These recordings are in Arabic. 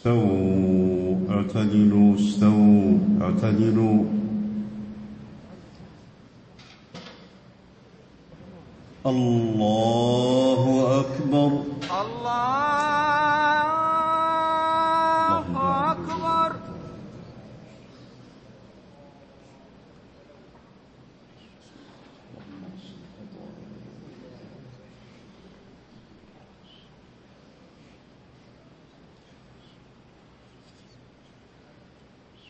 استووا اعتدلوا استووا اعتدلوا. الله أكبر الله أكبر بسم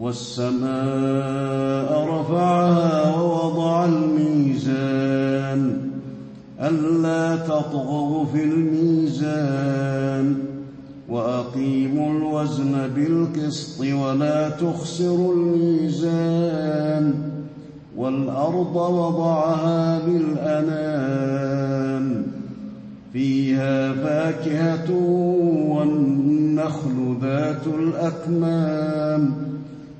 والسماء رفعها ووضع الميزان ألا تطغوا في الميزان وأقيموا الوزن بالقسط ولا تخسروا الميزان والأرض وضعها بالأنام فيها فاكهة والنخل ذات الأكمام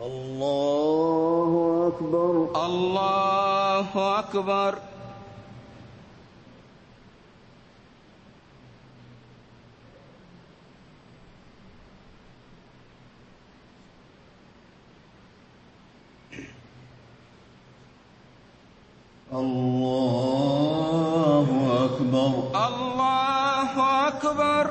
الله أكبر. الله أكبر الله أكبر الله أكبر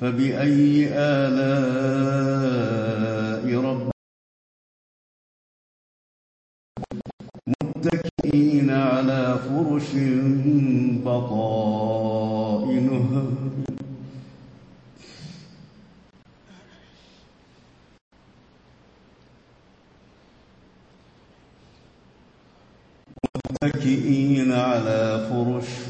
فبأي آلاء ربكما متكئين على فرش بطائنها؟ متكئين على فرش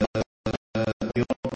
تكذبان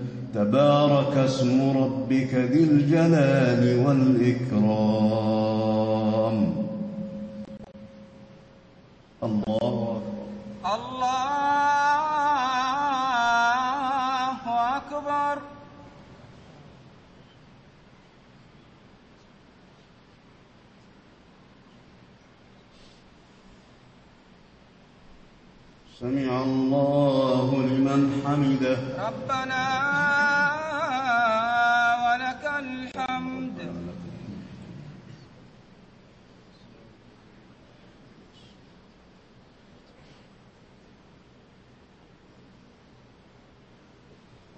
تبارك اسم ربك ذي الجلال والإكرام. الله الله أكبر. سمع الله لمن حمده. ربنا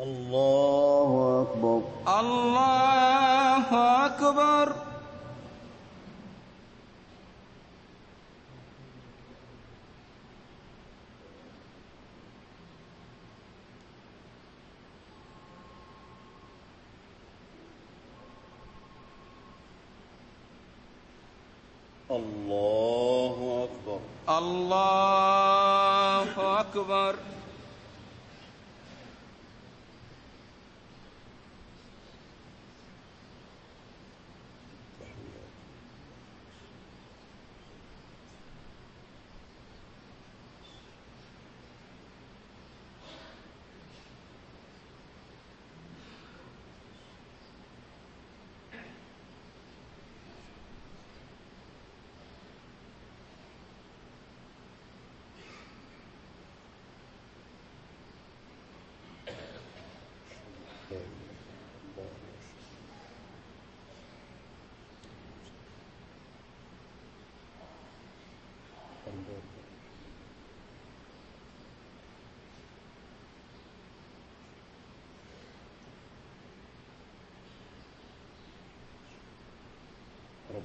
الله أكبر. الله أكبر الله أكبر الله أكبر ربنا